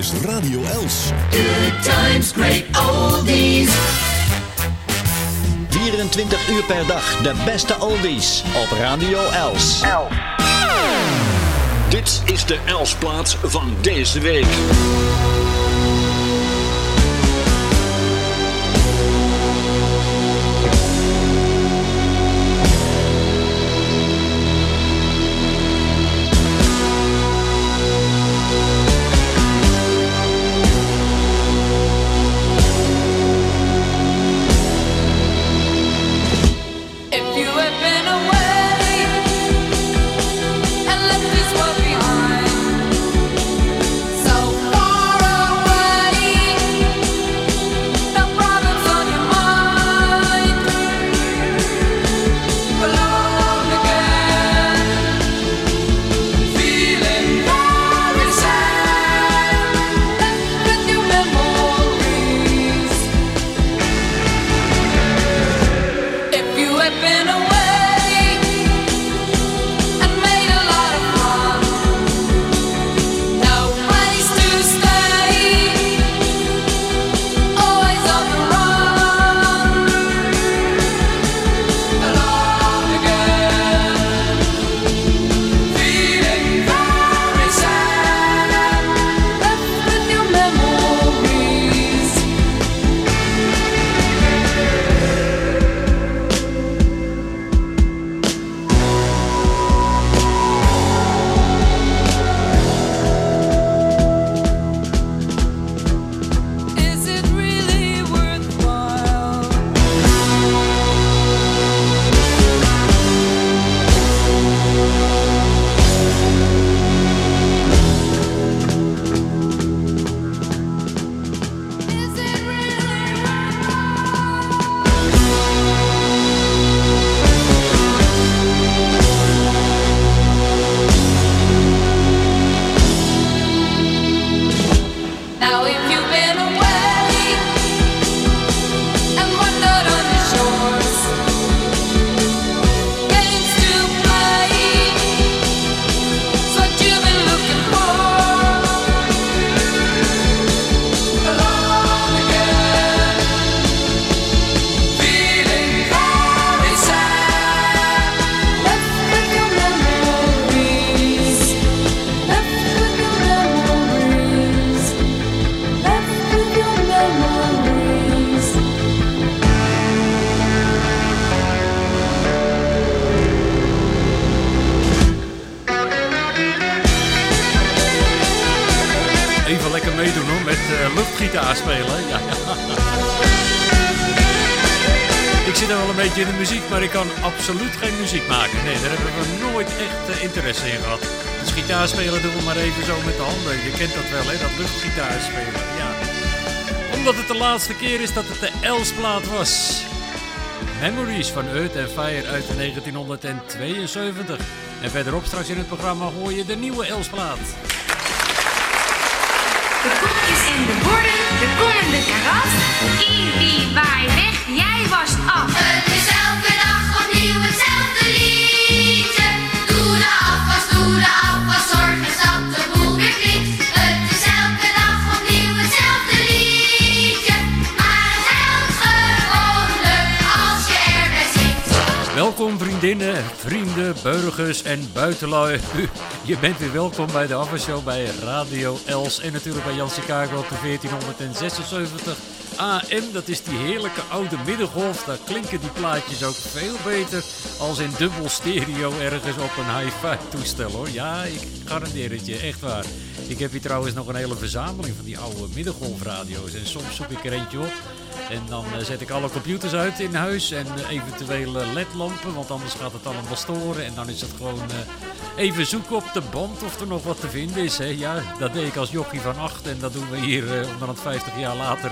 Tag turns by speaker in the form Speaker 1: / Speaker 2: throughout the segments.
Speaker 1: is Radio Els.
Speaker 2: Good times, great oldies.
Speaker 3: 24 uur per dag de beste oldies op Radio Els.
Speaker 4: Dit is de Elsplaats van deze week.
Speaker 5: Absoluut geen muziek maken. Nee, daar hebben we nooit echt uh, interesse in gehad. Dus gitaar spelen doen we maar even zo met de handen. Je kent dat wel, hè? Dat luchtgitaar spelen. Ja. Omdat het de laatste keer is dat het de Elsplaat was. Memories van Earth and Fire uit 1972. En verderop straks in het programma hoor je de nieuwe Elsplaat.
Speaker 6: De koekjes en de borden, de kom en de karas. In die
Speaker 5: vrienden, burgers en buitenlui. Je bent weer welkom bij de afwasshow bij Radio Els en natuurlijk bij Jan Chicago op de 1476 AM. Dat is die heerlijke oude middengolf. Daar klinken die plaatjes ook veel beter als in dubbel stereo ergens op een hi-fi toestel hoor. Ja, ik garandeer het je, echt waar. Ik heb hier trouwens nog een hele verzameling van die oude middengolfradio's. En soms zoek ik er eentje op. En dan eh, zet ik alle computers uit in huis en eventuele ledlampen, want anders gaat het allemaal storen. En dan is het gewoon uh, even zoeken op de band of er nog wat te vinden is. Ja, dat deed ik als jochie van acht en dat doen we hier het 50 jaar later,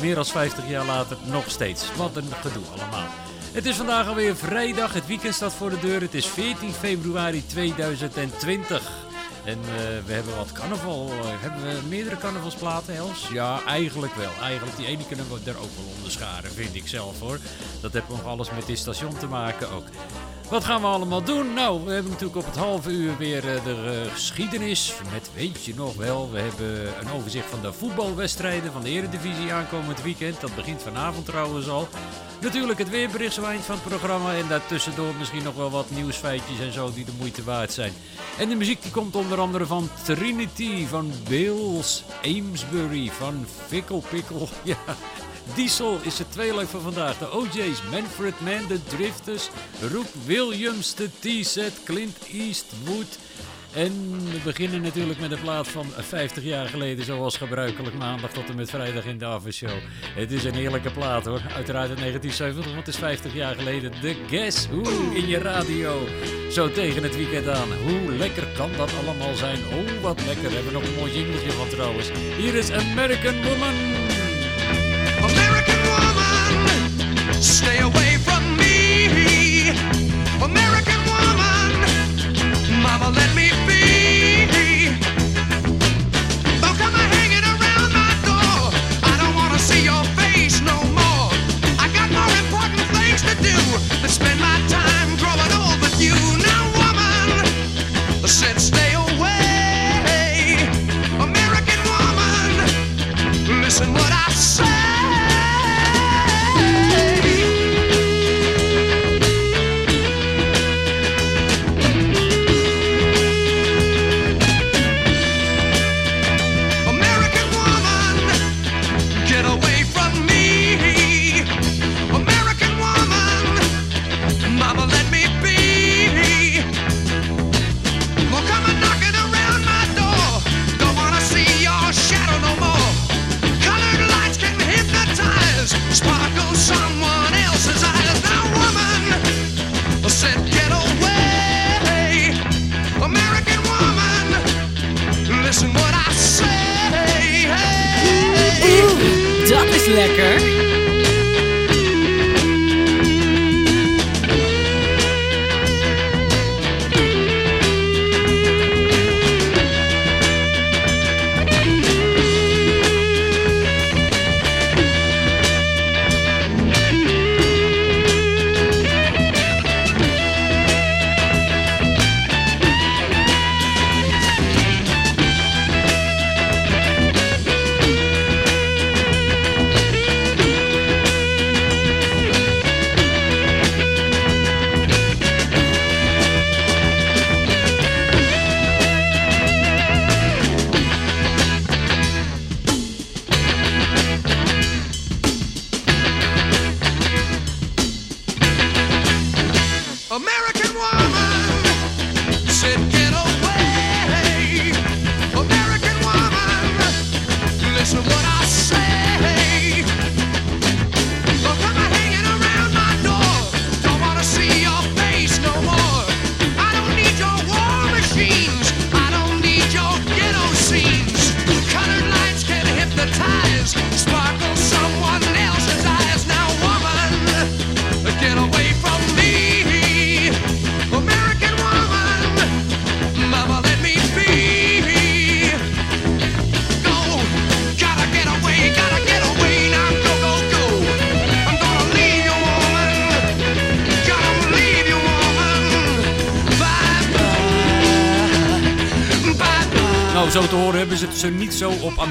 Speaker 5: meer dan 50 jaar later, nog steeds. Wat een gedoe allemaal. Het is vandaag alweer vrijdag, het weekend staat voor de deur. Het is 14 februari 2020. En uh, we hebben wat carnaval. Hebben we meerdere carnavalsplaten, Els? Ja, eigenlijk wel. Eigenlijk, die ene kunnen we er ook wel onderscharen, vind ik zelf hoor. Dat heeft nog alles met dit station te maken ook. Wat gaan we allemaal doen? Nou, we hebben natuurlijk op het halve uur weer eh, de eh, geschiedenis. Met weet je nog wel, we hebben een overzicht van de voetbalwedstrijden van de Eredivisie aankomend weekend. Dat begint vanavond trouwens al. Natuurlijk het weerbericht zo eind van het programma. En daartussendoor misschien nog wel wat nieuwsfeitjes en zo die de moeite waard zijn. En de muziek die komt onder andere van Trinity, van Bills, Amesbury, van Fickle Pickle. Ja, Diesel is het tweeluik van vandaag. De OJ's, Manfred Mann, de Drifters, Rook Williams, de T-set, Clint Eastwood. En we beginnen natuurlijk met een plaat van 50 jaar geleden, zoals gebruikelijk maandag tot en met vrijdag in de Show. Het is een heerlijke plaat hoor, uiteraard in 1970, want het is 50 jaar geleden. The Guess Who in je radio, zo tegen het weekend aan. Hoe lekker kan dat allemaal zijn? Oh, wat lekker, hebben we nog een mooi jingeltje van trouwens. Hier is American Woman.
Speaker 1: Stay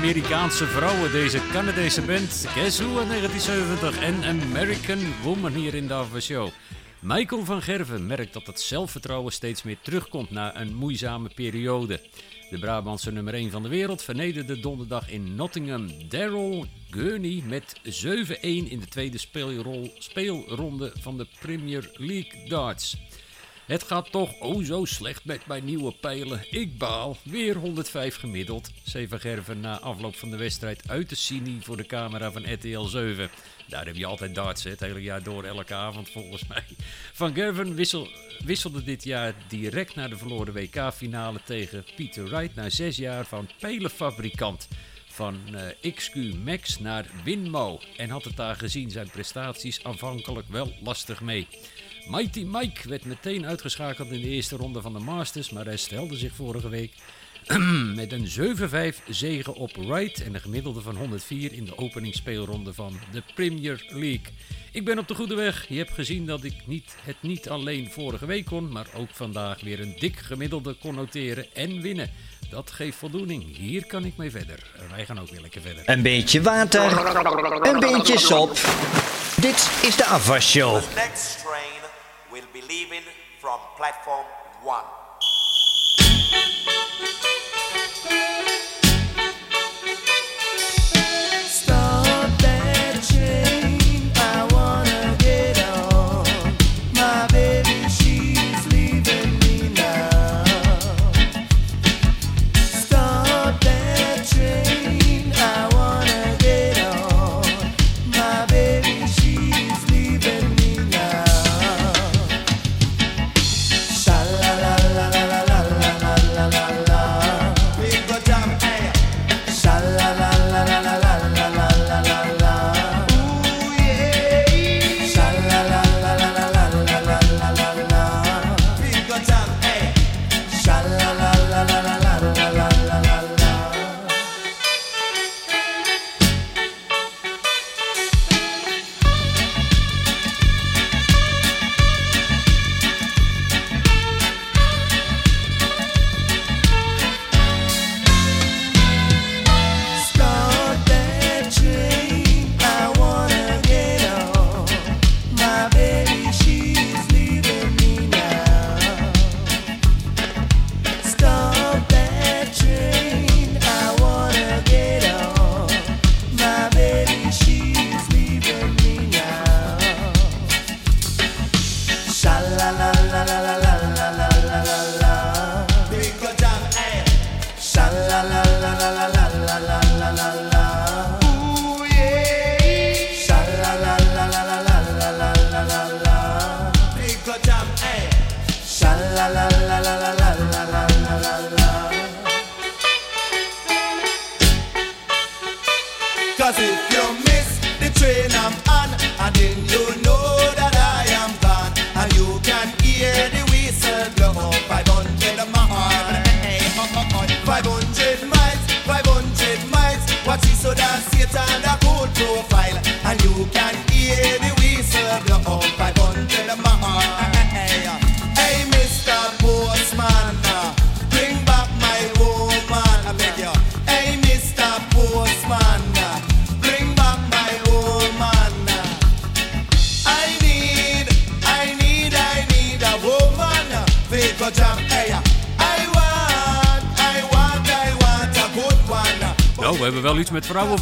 Speaker 5: Amerikaanse vrouwen. Deze Canadese band Guess Who in 1970 en American Woman hier in de Show. Michael van Gerven merkt dat het zelfvertrouwen steeds meer terugkomt na een moeizame periode. De Brabantse nummer 1 van de wereld vernederde donderdag in Nottingham Daryl Gurney met 7-1 in de tweede speelronde van de Premier League darts. Het gaat toch oh zo slecht met mijn nieuwe pijlen. Ik baal. Weer 105 gemiddeld. zei Van Gerven na afloop van de wedstrijd uit de Cine voor de camera van RTL 7. Daar heb je altijd darts, het hele jaar door, elke avond volgens mij. Van Gerven wissel, wisselde dit jaar direct naar de verloren WK-finale tegen Peter Wright... na zes jaar van pelenfabrikant van eh, XQ Max naar Winmo. En had het daar gezien zijn prestaties aanvankelijk wel lastig mee. Mighty Mike werd meteen uitgeschakeld in de eerste ronde van de Masters, maar hij stelde zich vorige week Met een 7-5 zege op Wright en een gemiddelde van 104 in de openingsspeelronde van de Premier League. Ik ben op de goede weg. Je hebt gezien dat ik niet, het niet alleen vorige week kon, maar ook vandaag weer een dik gemiddelde kon noteren en winnen. Dat geeft voldoening. Hier kan ik mee verder. Wij gaan ook weer lekker verder.
Speaker 3: Een beetje water, een beetje sop. Dit is de afwasshow.
Speaker 7: will be leaving from platform one.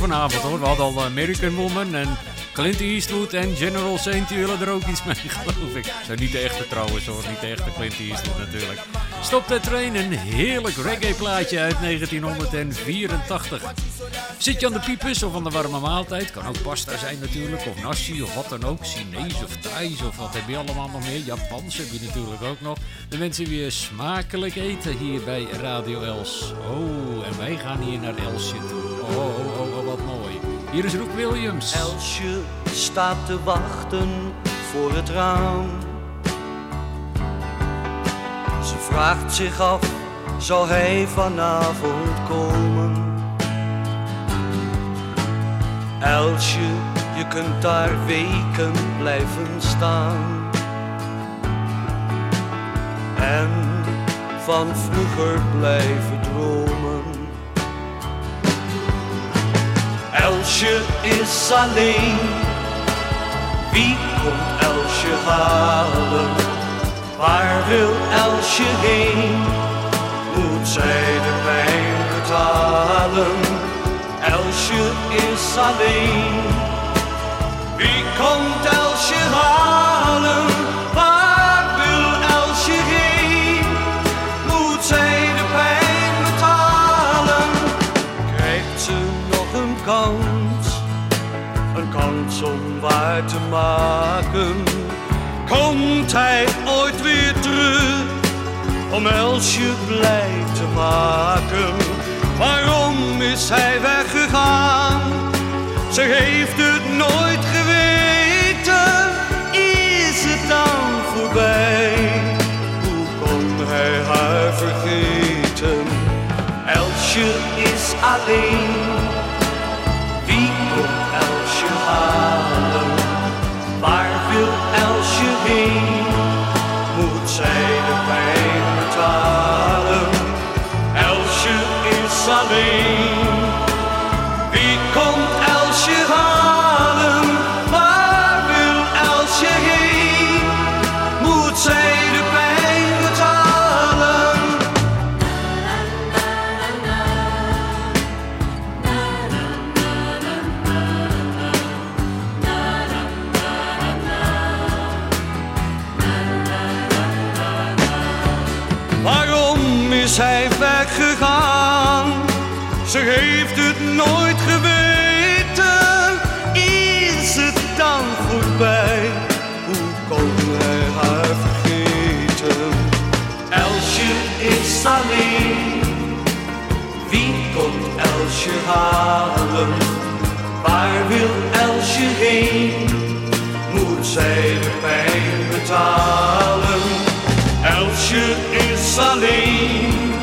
Speaker 5: Vanavond hoor. We hadden al eh, American Woman en Clint Eastwood en General Saint. Die willen er ook iets mee, geloof ik. Zijn niet de echte trouwens hoor, niet de echte Clint Eastwood natuurlijk. Stop the Train, een heerlijk reggae plaatje uit 1984. Zit je aan de piepers of aan de warme maaltijd? Kan ook pasta zijn natuurlijk, of nasi of wat dan ook. Chinees of Thais of wat heb je allemaal nog meer? Japans heb je natuurlijk ook nog. De mensen weer smakelijk eten hier bij Radio Els. Oh, en wij gaan hier naar Elsje toe. Oh, oh, oh, oh, wat mooi. Hier is Roek Williams.
Speaker 8: Elsje staat te wachten voor het raam. Ze vraagt zich af, zal hij vanavond komen? Elsje, je kunt daar weken blijven staan. En van vroeger blijven dromen. Elsje is alleen. Wie komt Elsje halen? Waar wil Elsje heen? Moet zij de pijn betalen? Elsje is alleen. Wie komt Elsje halen? Te maken? Komt hij ooit weer terug? Om Elsje blij te maken? Waarom is hij weggegaan? Ze heeft het nooit geweten. Is het dan voorbij? Hoe kon hij haar vergeten? heen? Wie Waar wil Elsje heen? Moet zij de pijn betalen? Elsje is alleen.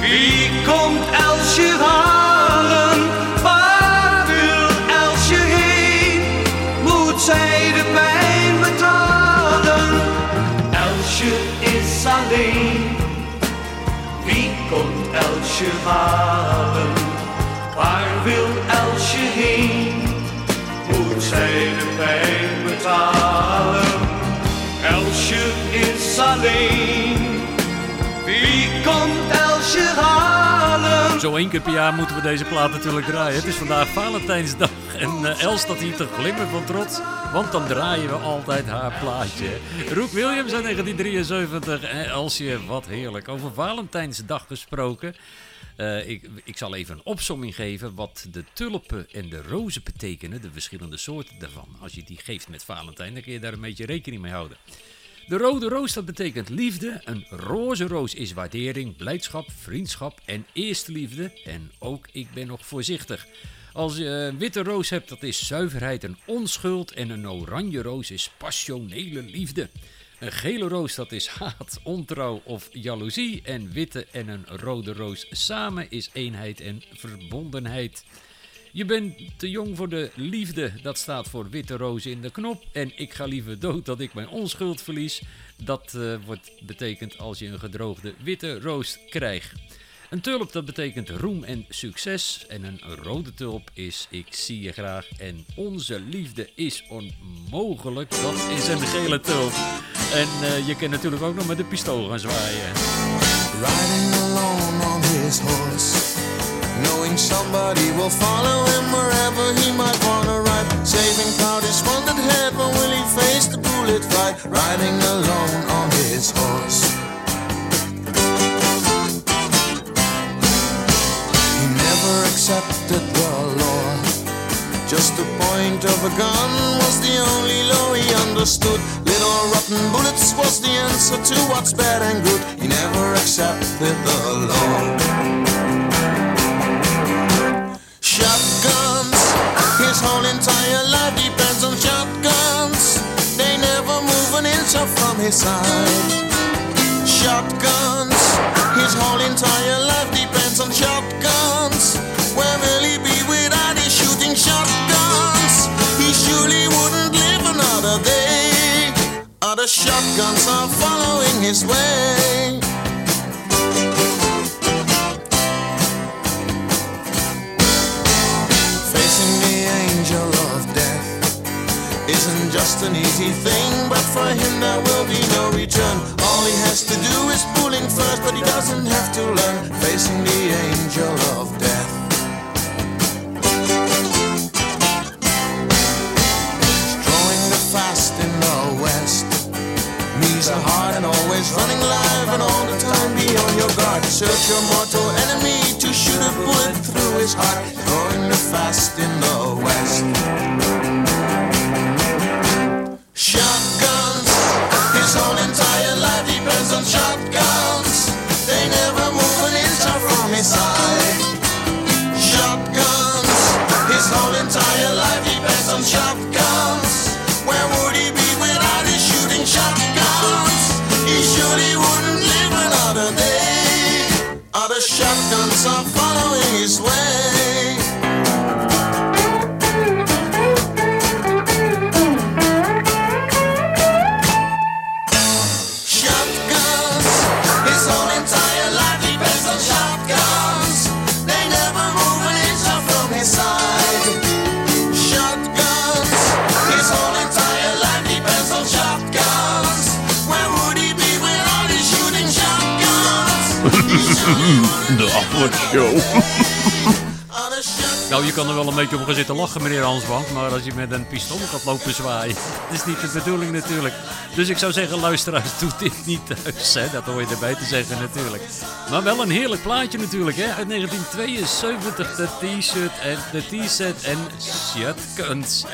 Speaker 8: Wie komt Elsje halen? Waar wil Elsje heen? Moet zij de pijn betalen? Elsje is alleen. Wie komt Elsje halen? Alleen. Wie komt Elsje halen?
Speaker 5: Zo één keer per jaar moeten we deze plaat natuurlijk draaien. Het is vandaag Valentijnsdag en eh, Els staat hier te glimmen van trots, want dan draaien we altijd haar plaatje. Roek Williams uit 1973 en Elsje, wat heerlijk. Over Valentijnsdag gesproken. Eh, ik, ik zal even een opsomming geven wat de tulpen en de rozen betekenen, de verschillende soorten daarvan. Als je die geeft met Valentijn, dan kun je daar een beetje rekening mee houden. De rode roos, dat betekent liefde. Een roze roos is waardering, blijdschap, vriendschap en eerste liefde. En ook ik ben nog voorzichtig. Als je een witte roos hebt, dat is zuiverheid en onschuld. En een oranje roos is passionele liefde. Een gele roos, dat is haat, ontrouw of jaloezie. En witte en een rode roos samen is eenheid en verbondenheid. Je bent te jong voor de liefde, dat staat voor witte rozen in de knop. En ik ga liever dood dat ik mijn onschuld verlies. Dat eh, wordt betekend als je een gedroogde witte roos krijgt. Een tulp dat betekent roem en succes. En een rode tulp is ik zie je graag. En onze liefde is onmogelijk. Dat is een gele tulp. En eh, je kan natuurlijk ook nog met de pistool gaan zwaaien.
Speaker 2: Riding alone on horse. Knowing somebody will follow him wherever he might wanna ride. Saving proud his wanted head, but will he face the bullet fight? Riding alone on his horse. He never accepted the law. Just the point of a gun was the only law he understood. Little rotten bullets was the answer to what's bad and good. He never accepted the law. Shotguns, his whole entire life depends on shotguns. They never move an inch up from his side. Shotguns, his whole entire life depends on shotguns. Where will he be without his shooting shotguns? He surely wouldn't live another day. Other shotguns are following his way. Isn't an easy thing, but for him there will be no return. All he has to do is pull in first, but he doesn't have to learn. Facing the angel of death. Drawing the fast in the west. Knees are hard and always running live and all the time be on your guard. Search your mortal enemy to shoot a bullet through his heart. Drawing the fast in the west.
Speaker 9: De Afwasshow.
Speaker 5: Nou, je kan er wel een beetje om gaan zitten lachen, meneer Hansbank. Maar als je met een pistool gaat lopen zwaaien, dat is niet de bedoeling natuurlijk. Dus ik zou zeggen, luisteraars, doe dit niet thuis. Hè? Dat hoor je erbij te zeggen natuurlijk. Maar wel een heerlijk plaatje natuurlijk, hè? Uit 1972, de t-shirt en de t-shirt en shirtkunst.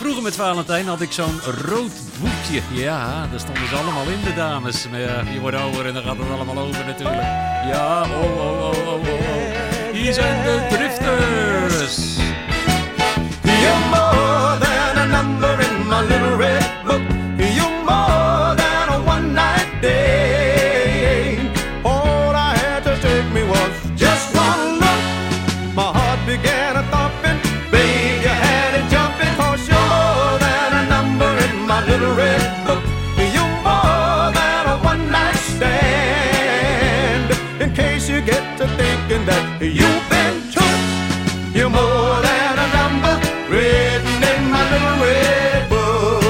Speaker 5: Vroeger met Valentijn had ik zo'n rood boekje. Ja, daar stonden ze allemaal in, de dames. Maar ja, je wordt ouder en dan gaat het allemaal over natuurlijk. Ja, oh, oh, oh, oh, oh. Hier zijn de drifters.
Speaker 7: You're more than a number in my little red book. You've been took. You're more than a number written in my little red book.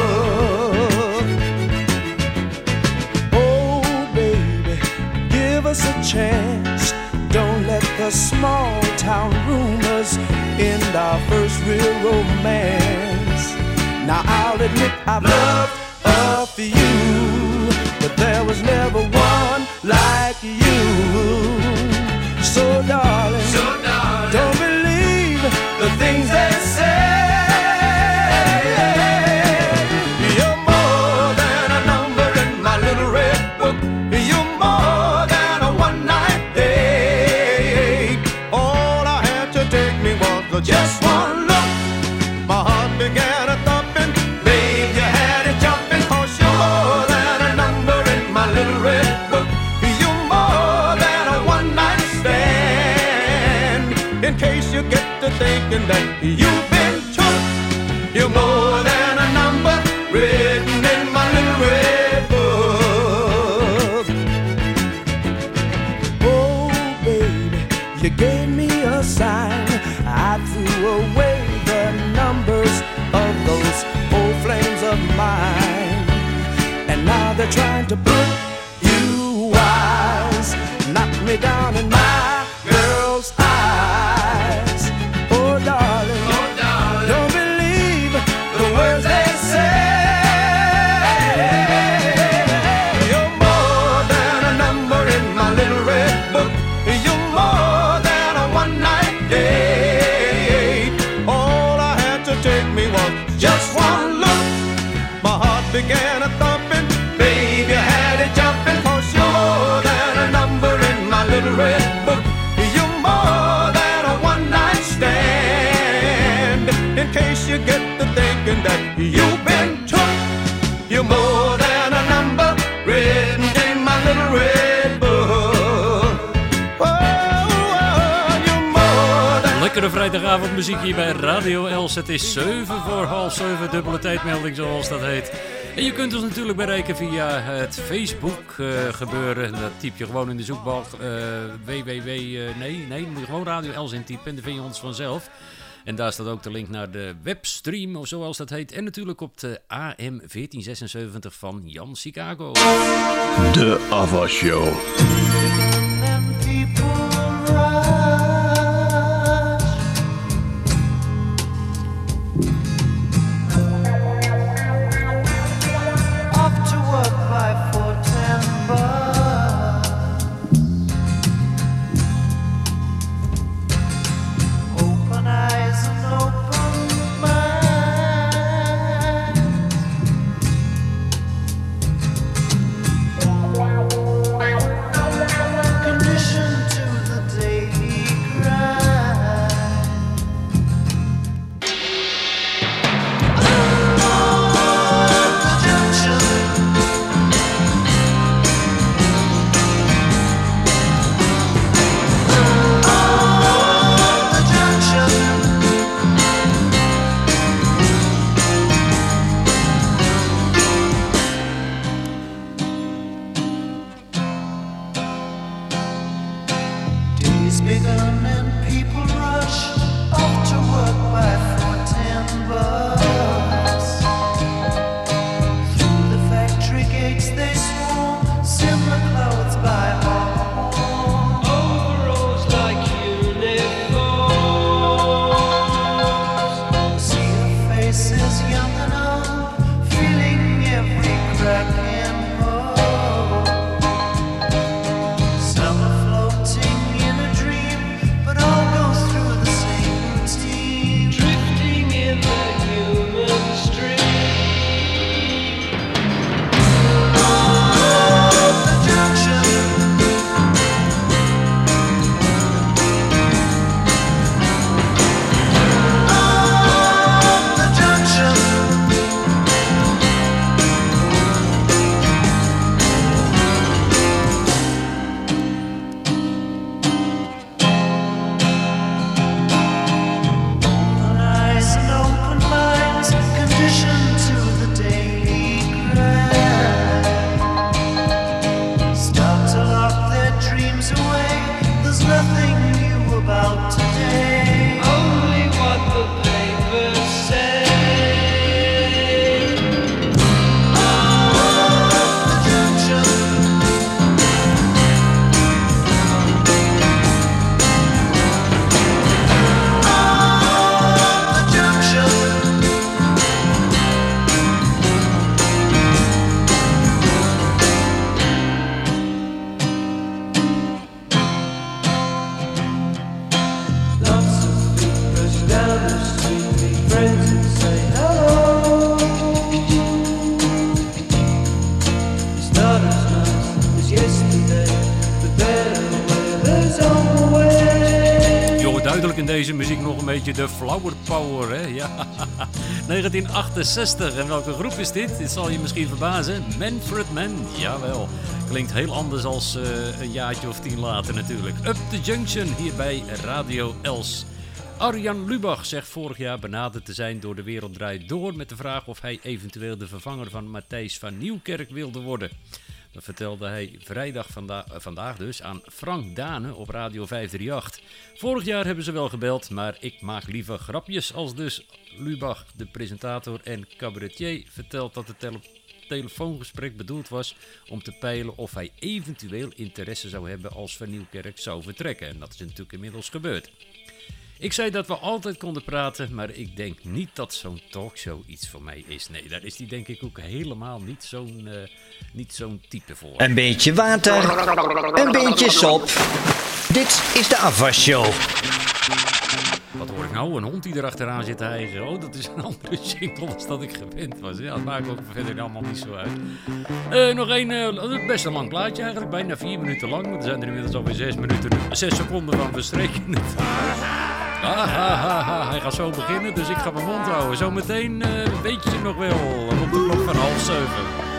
Speaker 7: Oh, baby, give us a chance. Don't let the small town rumors end our first real romance. Now, I'll admit I've loved a few, but there was never one like you. So, darling, so darling don't believe the things they say. You're more than a number in my little red book. You're more than a one night date. All I had to take me was just one that you've than
Speaker 5: Lekkere vrijdagavond muziek hier bij Radio Els. Het is 7 voor half 7, dubbele tijdmelding zoals dat heet. En je kunt ons natuurlijk bereiken via het Facebook eh, gebeuren. Dat typ je gewoon in de zoekbalk eh, www... eh, nee, nee, moet je gewoon Radio Els intypen en dan vind je ons vanzelf. En daar staat ook de link naar de webstream, of zoals dat heet. En natuurlijk op de AM 1476 van Jan Chicago.
Speaker 9: De Afwasshow.
Speaker 10: Off
Speaker 11: 1968. En welke groep is dit? Dit zal je misschien verbazen. Manfred Mann, jawel. Klinkt heel anders als eh, een jaartje of tien later natuurlijk. Up the Junction hier bij Radio Els. Arjan Lubach zegt vorig jaar benaderd te zijn door de Wereld Draait Door... met de vraag of hij eventueel de vervanger van Matthijs van Nieuwkerk wilde worden. Dat vertelde hij vrijdag vanda- vandaag dus aan Frank Dane op Radio 538. Vorig jaar hebben ze wel gebeld, maar ik maak liever grapjes als dus Lubach, de presentator en cabaretier, vertelt dat het tele- telefoongesprek bedoeld was om te peilen of hij eventueel interesse zou hebben als Van Nieuwkerk zou vertrekken. En dat is natuurlijk inmiddels gebeurd. Ik zei dat we altijd konden praten, maar ik denk niet dat zo'n talkshow iets voor mij is. Nee, daar is die denk ik ook helemaal niet zo'n eh, niet zo'n type voor.
Speaker 3: Een beetje water, een beetje sop. Dit is de afwasshow.
Speaker 11: Wat hoor ik nou? Een hond die erachteraan zit te hijgen. Oh, dat is een andere jingle dan dat ik gewend was. Ja, dat maakt ook verder allemaal niet zo uit. Eh, nog één, eh, best een lang plaatje eigenlijk. Bijna vier minuten lang. Maar er zijn er inmiddels alweer zes minuten, zes seconden van verstreken. Ah. Hij gaat zo beginnen, dus ik ga mijn mond houden. Zometeen eh weet je nog wel. Op de klok van half zeven.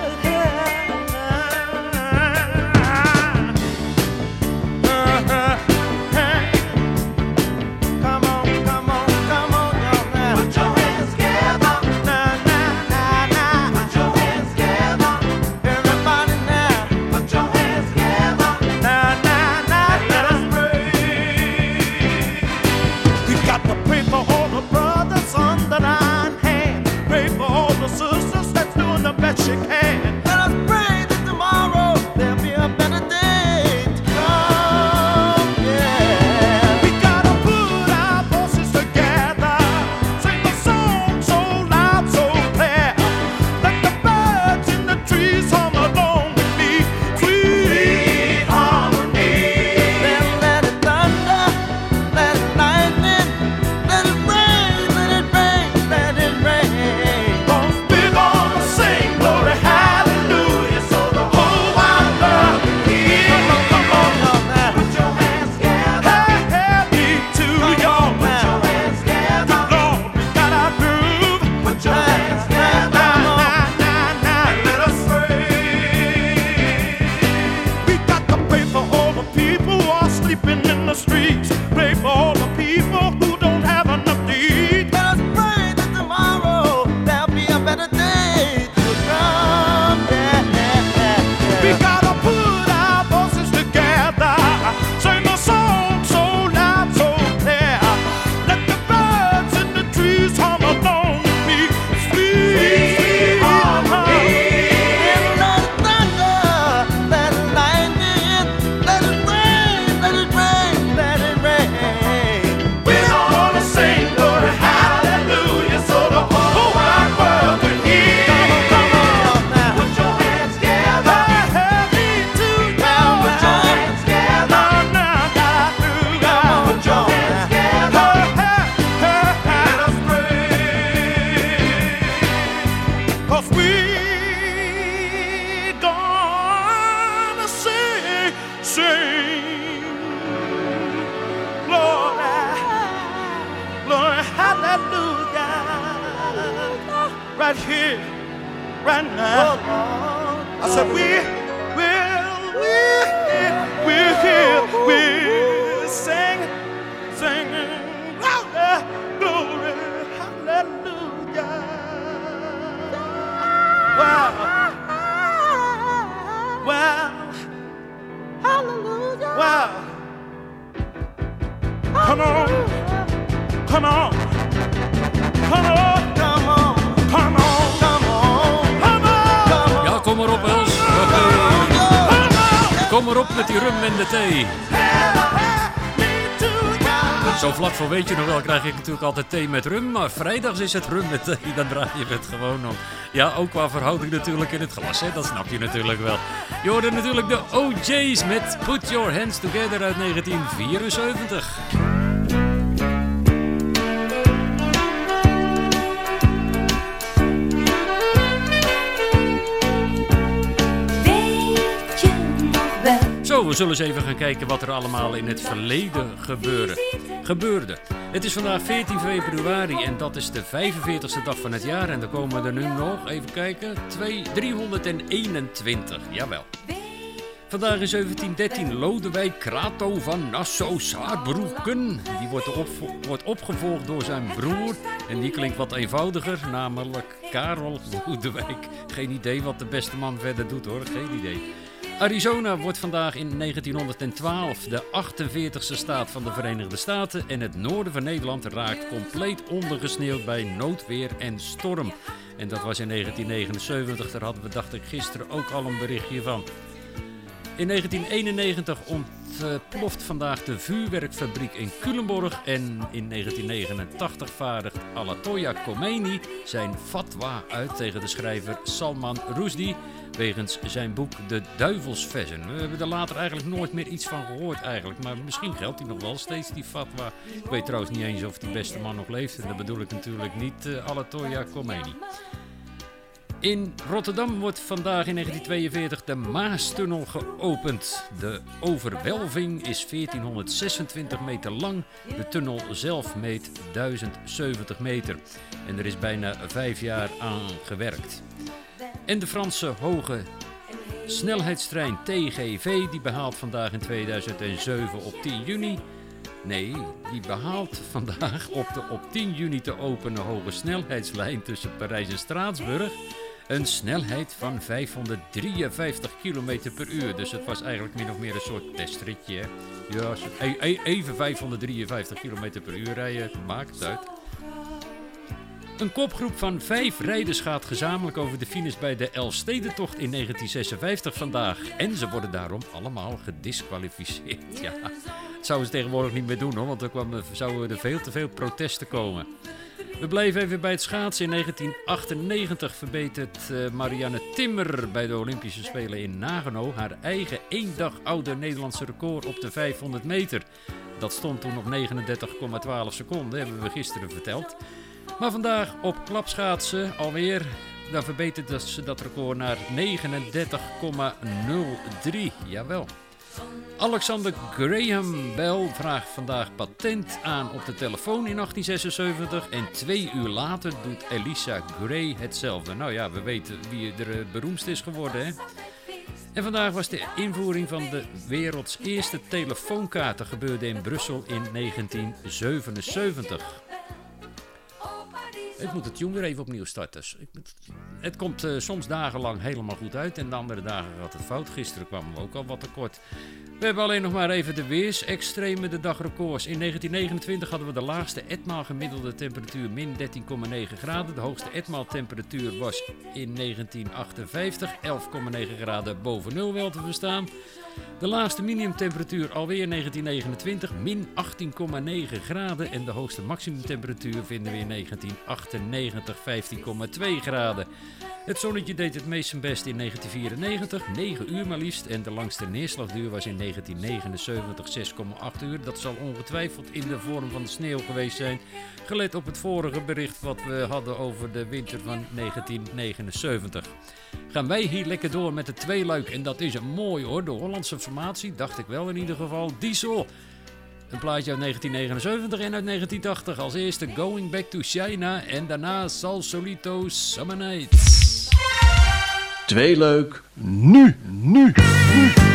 Speaker 11: Ja, kom maar op, Els. Kom maar op met die rum en de thee. Zo vlak voor weet je nog wel, krijg ik natuurlijk altijd thee met rum. Maar vrijdags is het rum met thee, dan draai je het gewoon om. Ja, ook qua verhouding natuurlijk in het glas, hè? dat snap je natuurlijk wel. Je hoorde natuurlijk de OJ's met Put Your Hands Together uit 1974.
Speaker 5: We zullen eens even gaan kijken wat er allemaal in het verleden gebeurde. Het is vandaag 14 februari en dat is de 45ste dag van het jaar. En dan komen er nu nog, even kijken, 2, 321. Jawel. Vandaag in 1713 Lodewijk Krato van Nassau-Saarbroeken. Die wordt, wordt opgevolgd door zijn broer. En die klinkt wat eenvoudiger, namelijk Karel Lodewijk. Geen idee wat de beste man verder doet hoor, geen idee. Arizona wordt vandaag in 1912 de 48ste staat van de Verenigde Staten. En het noorden van Nederland raakt compleet ondergesneeuwd bij noodweer en storm. En dat was in 1979, daar hadden we dacht ik gisteren ook al een berichtje van. In 1991 ontploft vandaag de vuurwerkfabriek in Culemborg. En in 1989 vaardigt Alatoya Khomeini zijn fatwa uit tegen de schrijver Salman Rushdie. Wegens zijn boek De Duivelsversen. We hebben er later eigenlijk nooit meer iets van gehoord eigenlijk. Maar misschien geldt die nog wel steeds, die fatwa. Ik weet trouwens niet eens of die beste man nog leeft. En dat bedoel ik natuurlijk niet eh, Alatoya Khomeini. In Rotterdam wordt vandaag in 1942 de Maastunnel geopend. De overwelving is 1426 meter lang. De tunnel zelf meet 1070 meter. En er is bijna vijf jaar aan gewerkt. En de Franse hoge snelheidstrein TGV die behaalt vandaag in 2007 op 10 juni. Nee, die behaalt vandaag op de op 10 juni te openen hoge snelheidslijn tussen Parijs en Straatsburg een snelheid van 553 km per uur. Dus het was eigenlijk min of meer een soort testritje. hè. Ja, e- e- even 553 km per uur rijden, maakt het uit. Een kopgroep van vijf rijders gaat gezamenlijk over de finish bij de Elfstedentocht in 1956 vandaag. En ze worden daarom allemaal gedisqualificeerd. Ja, dat zouden ze tegenwoordig niet meer doen hoor, want er kwam, zouden er veel te veel protesten komen. We blijven even bij het schaatsen. In 1998 verbetert eh, Marianne Timmer bij de Olympische Spelen in Nagano haar eigen één dag oude Nederlandse record op de 500 meter. Dat stond toen op 39,12 seconden, hebben we gisteren verteld. Maar vandaag op klapschaatsen alweer. Dan verbetert ze dat record naar 39,03. Jawel. Alexander Graham Bell vraagt vandaag patent aan op de telefoon in 1876. En twee uur later doet Elisa Gray hetzelfde. Nou ja, we weten wie er eh, beroemdst is geworden, hè? En vandaag was de invoering van de werelds eerste telefoonkaart. Dat gebeurde in Brussel in 1977. Ik moet het tune weer even opnieuw starten. Het komt eh, soms dagenlang helemaal goed uit en de andere dagen gaat het fout. Gisteren kwamen we ook al wat tekort. We hebben alleen nog maar even de weersextreme, de dagrecords. In 1929 hadden we de laagste etmaal gemiddelde temperatuur min 13,9 graden. De hoogste etmaal temperatuur was in 1958 11,9 graden boven nul wel te verstaan. De laagste minimumtemperatuur alweer 1929 min 18,9 graden. En de hoogste maximumtemperatuur vinden we in 1998 15,2 graden. Het zonnetje deed het meest zijn best in 1994, 9 uur maar liefst. En de langste neerslagduur was in 1979 6,8 uur. Dat zal ongetwijfeld in de vorm van de sneeuw geweest zijn. Gelet op het vorige bericht wat we hadden over de winter van 1979. Gaan wij hier lekker door met de tweeluik. En dat is een mooi hoor, de Hollandse formatie, dacht ik wel in ieder geval. Diesel. Een plaatje uit 1979 en uit 1980. Als eerste Going Back to China en daarna Sal Solito Summer Nights.
Speaker 9: Twee leuk. Nu, nu, nu.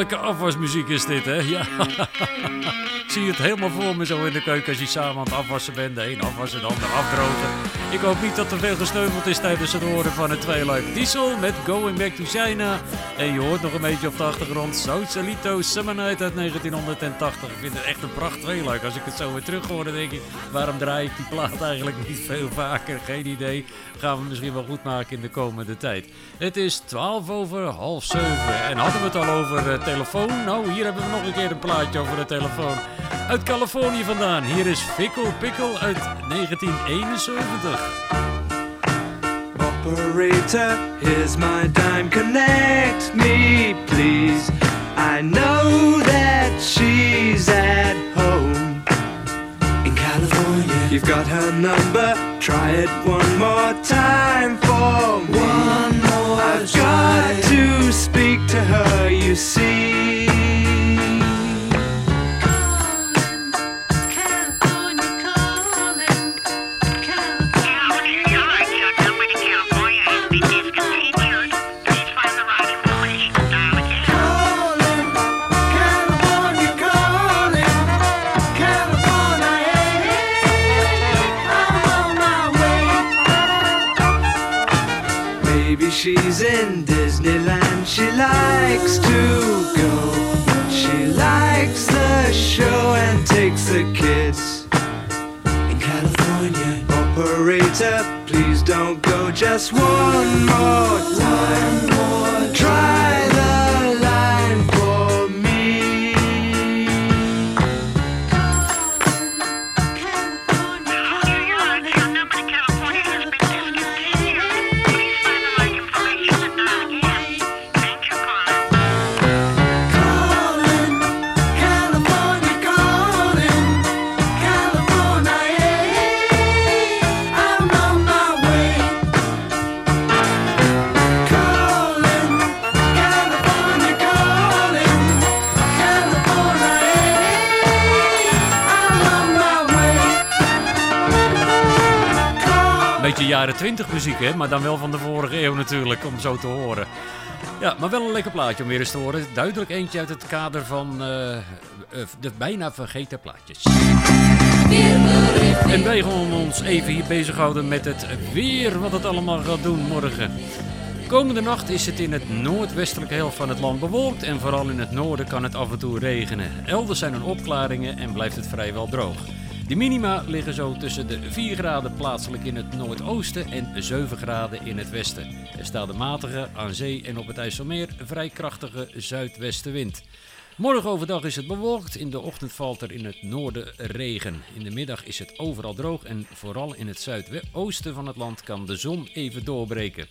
Speaker 5: Heerlijke afwasmuziek is dit, hè? Ja. Ik zie het helemaal voor me zo in de keuken als je samen aan het afwassen bent. De een afwassen, de ander afdrogen. Ik hoop niet dat er veel gesneuveld is tijdens het horen van het tweeluik Diesel met Going Back to China. En je hoort nog een beetje op de achtergrond Sausalito Summer Night uit 1980. Ik vind het echt een pracht tweeluik. Als ik het zo weer terug hoor, denk ik, waarom draai ik die plaat eigenlijk niet veel vaker? Geen idee. Gaan we misschien wel goed maken in de komende tijd. Het is 12 over half 7. En hadden we het al over eh, telefoon? Nou, hier hebben we nog een keer een plaatje over de telefoon. Uit Californië vandaan. Hier is Fickle Pickle uit 1971.
Speaker 12: Operator, here's my dime. Connect me, please. I know that she's at home in California. You've got her number. Try it one more time for. One more I've got to speak to her, you see. she's in Disneyland. She likes to go, she likes the
Speaker 13: show and takes the kids. In California, operator, please don't go just one more time. One
Speaker 5: more try. Jaren 20 muziek, hè? Maar dan wel van de vorige eeuw natuurlijk, om zo te horen. Ja, maar wel een lekker plaatje om weer eens te horen. Duidelijk eentje uit het kader van eh, eh, de bijna vergeten plaatjes. En wij gaan ons even hier bezighouden met het weer, wat het allemaal gaat doen morgen. Komende nacht is het in het noordwestelijke helft van het land bewolkt en vooral in het noorden kan het af en toe regenen. Elders zijn er opklaringen en blijft het vrijwel droog. De minima liggen zo tussen de 4 graden plaatselijk in het noordoosten en 7 graden in het westen. Er staat een matige, aan zee en op het IJsselmeer vrij krachtige zuidwestenwind. Morgen overdag is het bewolkt, in de ochtend valt er in het noorden regen. In de middag is het overal droog en vooral in het zuidoosten van het land kan de zon even doorbreken.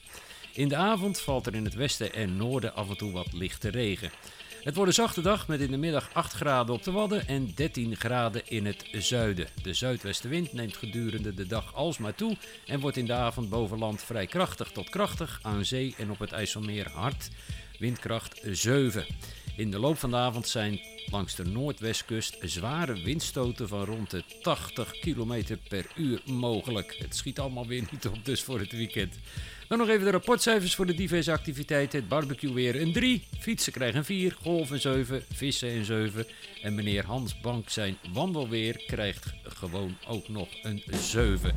Speaker 5: In de avond valt er in het westen en noorden af en toe wat lichte regen. Het wordt een zachte dag met in de middag 8 graden op de Wadden en 13 graden in het zuiden. De zuidwestenwind neemt gedurende de dag alsmaar toe en wordt in de avond boven land vrij krachtig tot krachtig, aan zee en op het IJsselmeer hard, windkracht 7. In de loop van de avond zijn langs de noordwestkust zware windstoten van rond de 80 km per uur mogelijk. Het schiet allemaal weer niet op, dus voor het weekend. Dan nog even de rapportcijfers voor de diverse activiteiten. Het barbecue weer een 3, fietsen krijgen een 4, golf een 7, vissen een 7. En meneer Hans Bank zijn wandelweer krijgt gewoon ook nog een 7.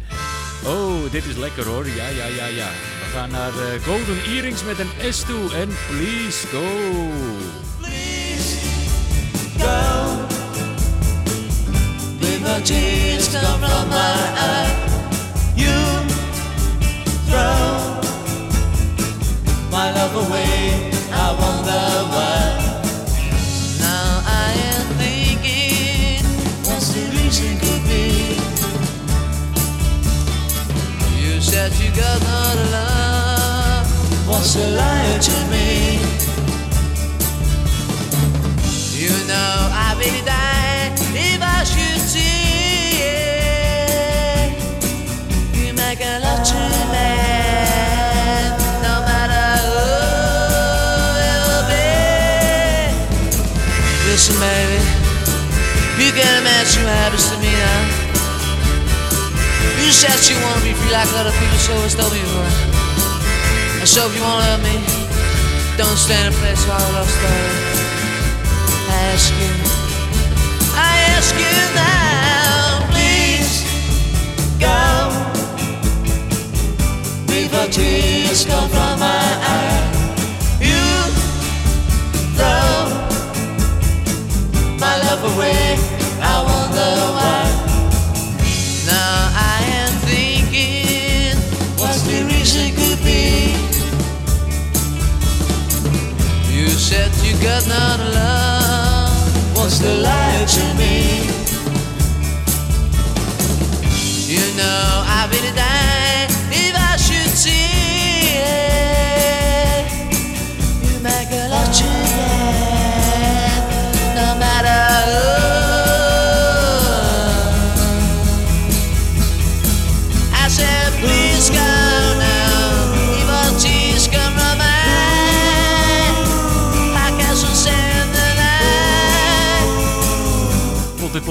Speaker 5: Oh, dit is lekker hoor. Ja, ja, ja, ja. We gaan naar eh, Golden Earrings met een S toe en please go.
Speaker 13: Go with the tears come from my eye. My love away. I wonder why. Now I am thinking, what's the reason could be? You said you got not love. What's a liar to me? You know I will die if I should see baby, you a man who happens to me now. You said you wanna be free like other people, so it's told me before. And so if you wanna love me, don't stand in place while I love. I ask you, I ask you now, please go before tears come from my said you got not love. What's the lie to me? You know I will die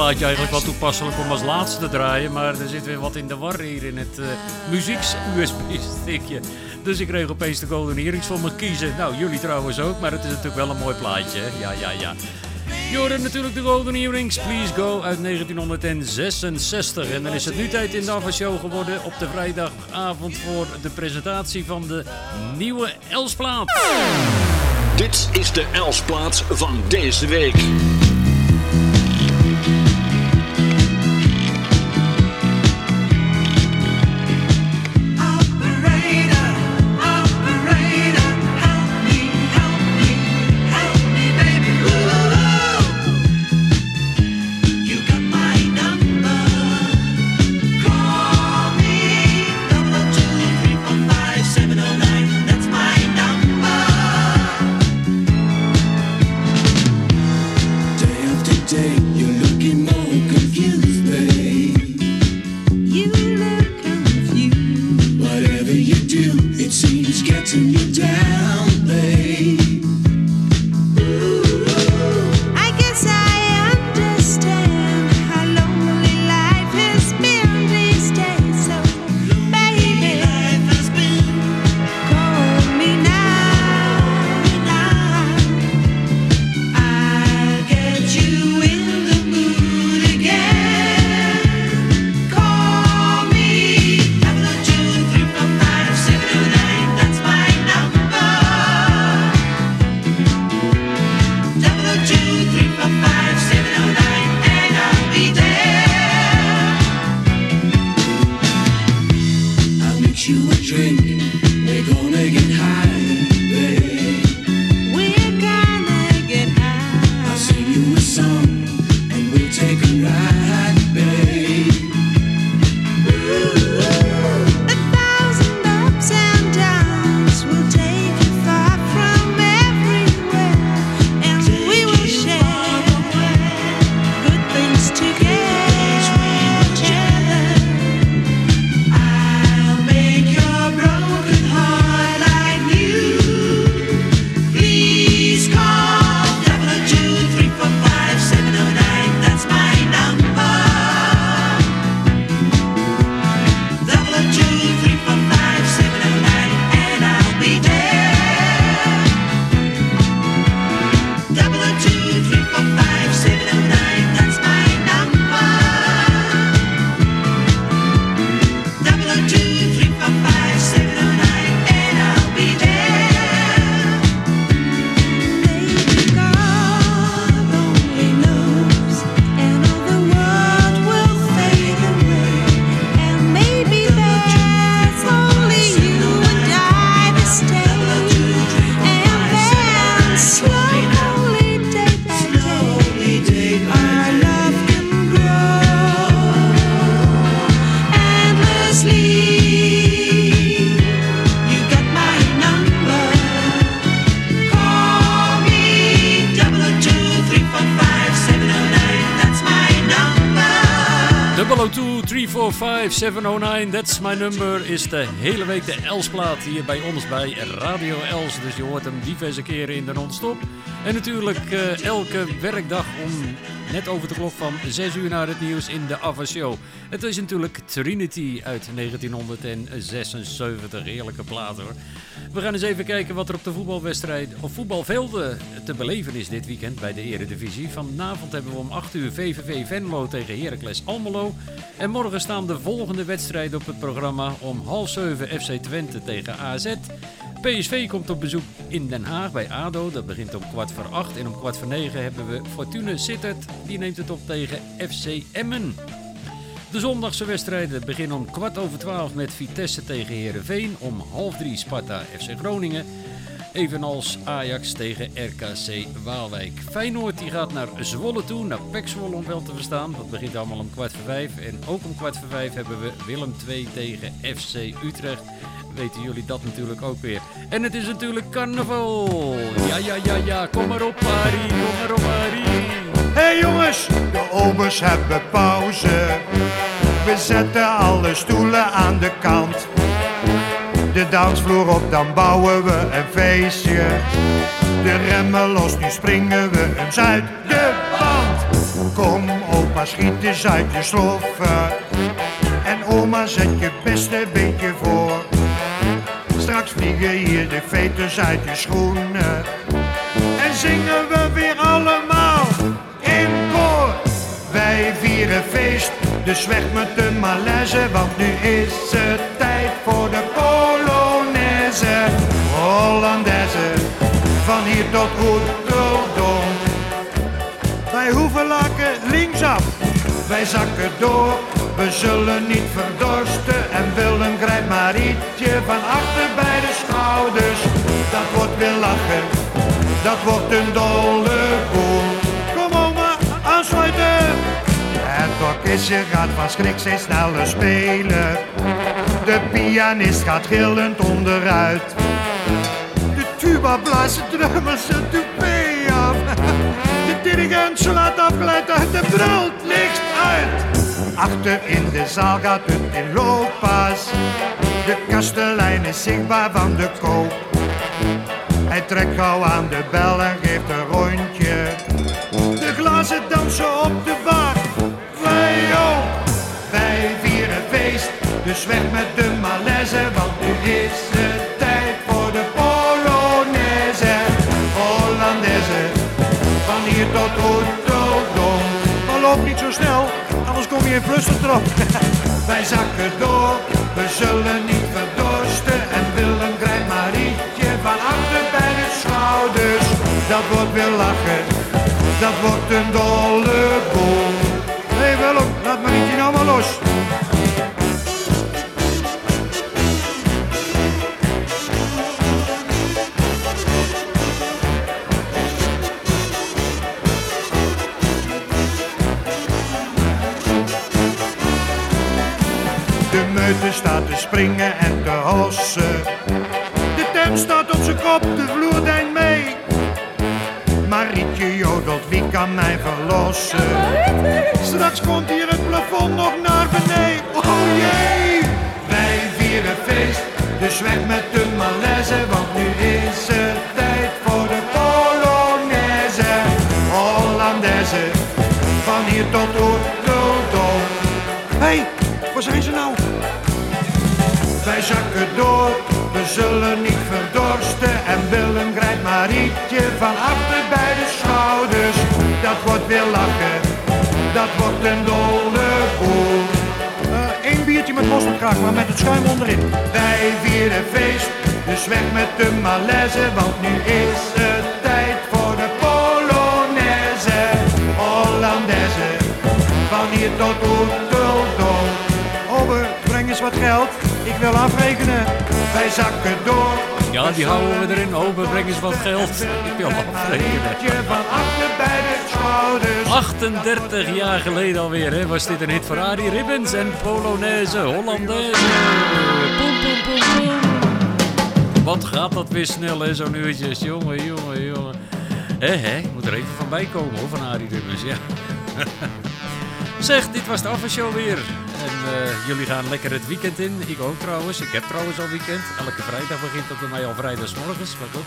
Speaker 5: plaatje eigenlijk wel toepasselijk om als laatste te draaien, maar er zit weer wat in de war hier in het eh, muzieks-USB-stickje. Dus ik kreeg opeens de Golden Earrings voor me kiezen. Nou, jullie trouwens ook, maar het is natuurlijk wel een mooi plaatje. hè? Ja, ja, ja. Je hoorde natuurlijk de Golden Earrings, Please Go uit 1966. En dan is het nu tijd in de Ava-show geworden op de vrijdagavond voor de presentatie van de nieuwe Elsplaat.
Speaker 4: Dit is de Elsplaats van deze week.
Speaker 5: 345-709, that's my number, is de hele week de Elsplaat hier bij ons bij Radio Els. Dus je hoort hem diverse keren in de non-stop. En natuurlijk eh, elke werkdag net over de klok van 6 uur naar het nieuws in de Ava Show. Het is natuurlijk Trinity uit 1976, heerlijke plaat hoor. We gaan eens even kijken wat er op de voetbalwedstrijd of voetbalvelden te beleven is dit weekend bij de Eredivisie. Vanavond hebben we om 8 uur VVV Venlo tegen Heracles Almelo. En morgen staan de volgende wedstrijden op het programma om half 7 FC Twente tegen AZ. PSV komt op bezoek in Den Haag bij ADO. Dat begint om kwart voor acht. En om kwart voor negen hebben we Fortuna Sittard. Die neemt het op tegen FC Emmen. De zondagse wedstrijden beginnen om kwart over twaalf met Vitesse tegen Herenveen. Om half drie Sparta FC Groningen. Evenals Ajax tegen RKC Waalwijk. Feyenoord die gaat naar Zwolle toe, naar Pek Zwolle om wel te verstaan. Dat begint allemaal om kwart voor vijf. En ook om kwart voor vijf hebben we Willem 2 tegen FC Utrecht. Weten jullie dat natuurlijk ook weer. En het is natuurlijk carnaval. Ja, ja, ja, ja. Kom maar op, Harry. Kom maar op, Harry.
Speaker 11: Hé hey jongens, de obers hebben pauze. We zetten alle stoelen aan de kant. De dansvloer op, dan bouwen we een feestje. De remmen los, nu springen we eens uit de band. Kom opa, schiet eens uit je sloffen. En oma, zet je beste beentje voor. Straks vliegen hier de veters uit je schoenen. En zingen we weer allemaal in koor. Wij vieren feest, dus weg met de malaise. Want nu is het tijd voor de Polonaise. Hollandaise, van hier tot Rotterdam. Wij hoeven laken linksaf, wij zakken door. We zullen niet verdorsten en Willem maar ietsje van achter bij de schouders. Dat wordt weer lachen, dat wordt een dolle boel. Kom oma, aansluiten! Het orkestje gaat van schrik steeds sneller spelen. De pianist gaat gillend onderuit. De tuba blaast drummers zijn toupee af. De dirigent slaat afgeleid uit de brult licht uit. Achter in de zaal gaat het in looppas. De kastelein is zichtbaar van de koop. Hij trekt gauw aan de bel en geeft een rondje. De glazen dansen op de bar. Wij ook, wij vieren feest. Dus weg met de malaise, want nu is het tijd voor de Polonaise. Hollandaise, van hier tot Rotterdam. Maar loop niet zo snel, kom je in flustertrap. Wij zakken door, we zullen niet verdorsten. En Willem grijpt Marietje van achter bij de schouders. Dat wordt weer lachen, dat wordt een dolle boel. Hé hey Willem, laat Marietje nou maar los. Springen en te hossen. De tent staat op zijn kop, de vloer deint mee. Marietje jodelt, wie kan mij verlossen? Straks komt hier het plafond nog naar beneden. Oh jee! Wij vieren feest, dus weg met de malaise. Want nu is het tijd voor de Polonaise. Hollandaise, van hier tot Rotterdam. Hé, hey, waar zijn ze nou? Wij zakken door, we zullen niet verdorsten. En Willem grijpt Marietje van achter bij de schouders. Dat wordt weer lachen, dat wordt een dolle boel. Eén biertje met mosterd graag, maar met het schuim onderin. Wij vieren feest, dus weg met de malaise. Want nu is het tijd voor de Polonaise. Hollandaise, van hier tot Rotterdam. Ober, breng eens wat geld, ik wil afrekenen. Wij zakken door.
Speaker 5: Ja, die houden we erin. Oh, we brengen eens wat geld. Ik wil afrekenen.
Speaker 11: van achter bij de schouders.
Speaker 5: 38 jaar geleden alweer hè, was dit een hit voor Arie Ribbons en Polonaise, Hollandaise. Poem, poem, poem, poem. Wat gaat dat weer snel hè, zo'n uurtjes. Jongen, jongen, jongen. Hé, hé, ik moet er even van bij komen hoor, van Arie Ribbons, ja. Zeg, dit was de aftershow weer. En eh, jullie gaan lekker het weekend in. Ik ook trouwens. Ik heb trouwens al weekend. Elke vrijdag begint dat bij mij al vrijdagsmorgens. Maar goed,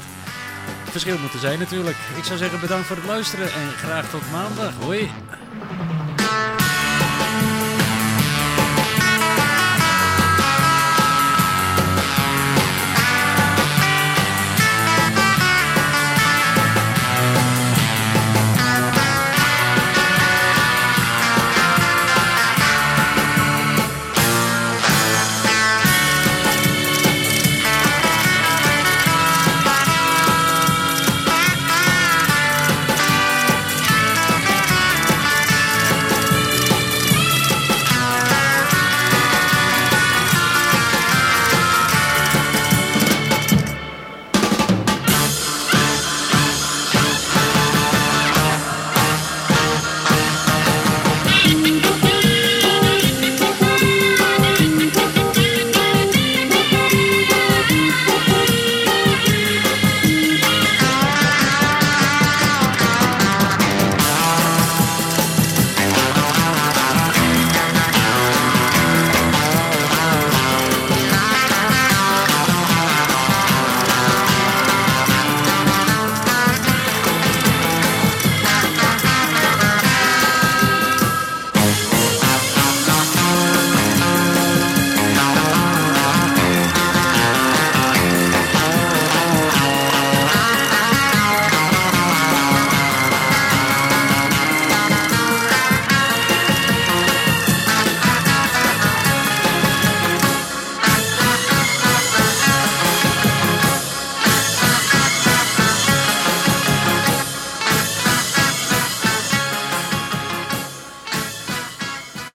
Speaker 5: verschil moet er zijn natuurlijk. Ik zou zeggen bedankt voor het luisteren en graag tot maandag. Hoi.